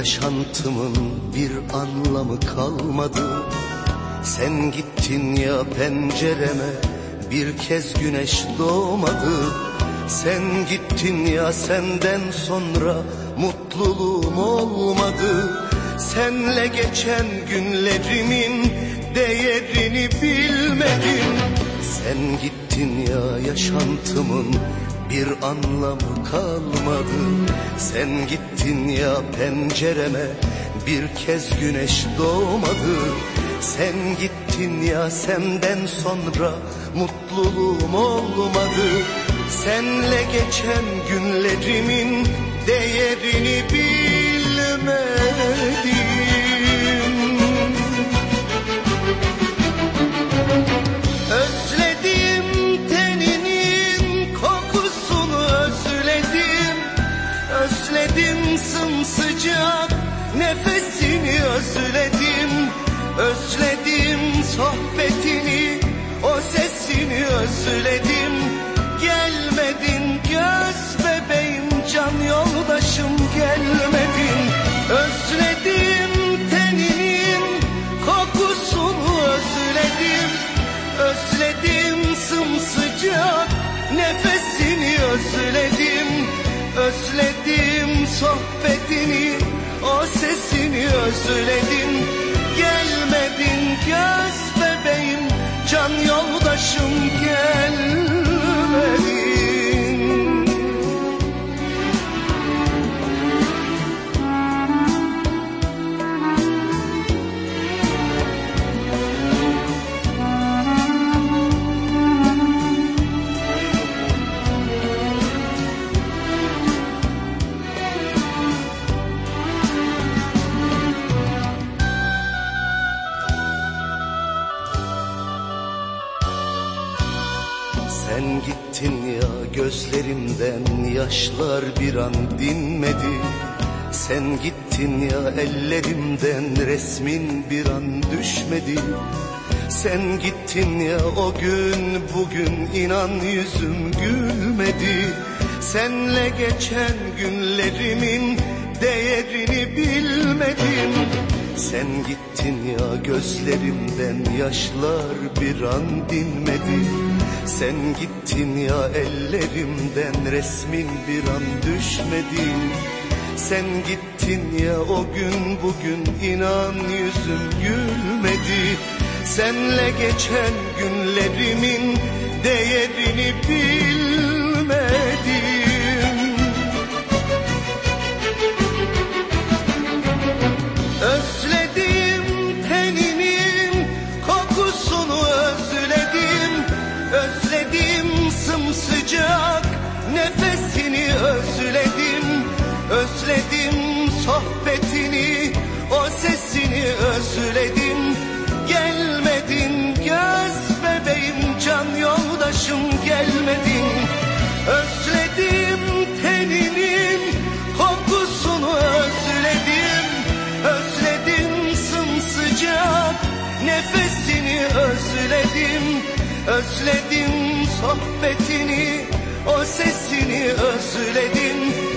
yaşantımın bir anlamı kalmadı. Sen gittin ya pencereme bir kez güneş doğmadı. Sen gittin ya senden sonra mutluluğum olmadı. Senle geçen günlerimin değerini bilmedim. Sen gittin ya yaşantımın bir anlamı kalmadı. Sen gittin ya pencereme bir kez güneş doğmadı. Sen gittin ya senden sonra mutluluğum olmadı. Senle geçen günlerimin değerini bilmedim özledim Gelmedin. Göz bebeğim can yoldaşım gelmedin. Özledim teninin kokusunu özledim. Özledim sımsıcak nefesini özledim. Özledim sohbetini o sesini özledim. Gelmedin göz bebeğim can yoldaşım gelmedin Sen gittin ya gözlerimden yaşlar bir an dinmedi. Sen gittin ya ellerimden resmin bir an düşmedi. Sen gittin ya o gün bugün inan yüzüm gülmedi. Senle geçen günlerimin değerini bilmedim sen gittin ya gözlerimden yaşlar bir an dinmedi. Sen gittin ya ellerimden resmin bir an düşmedi. Sen gittin ya o gün bugün inan yüzüm gülmedi. Senle geçen günlerimin değerini bilmedim nefesini özledim Özledim sohbetini o sesini özledim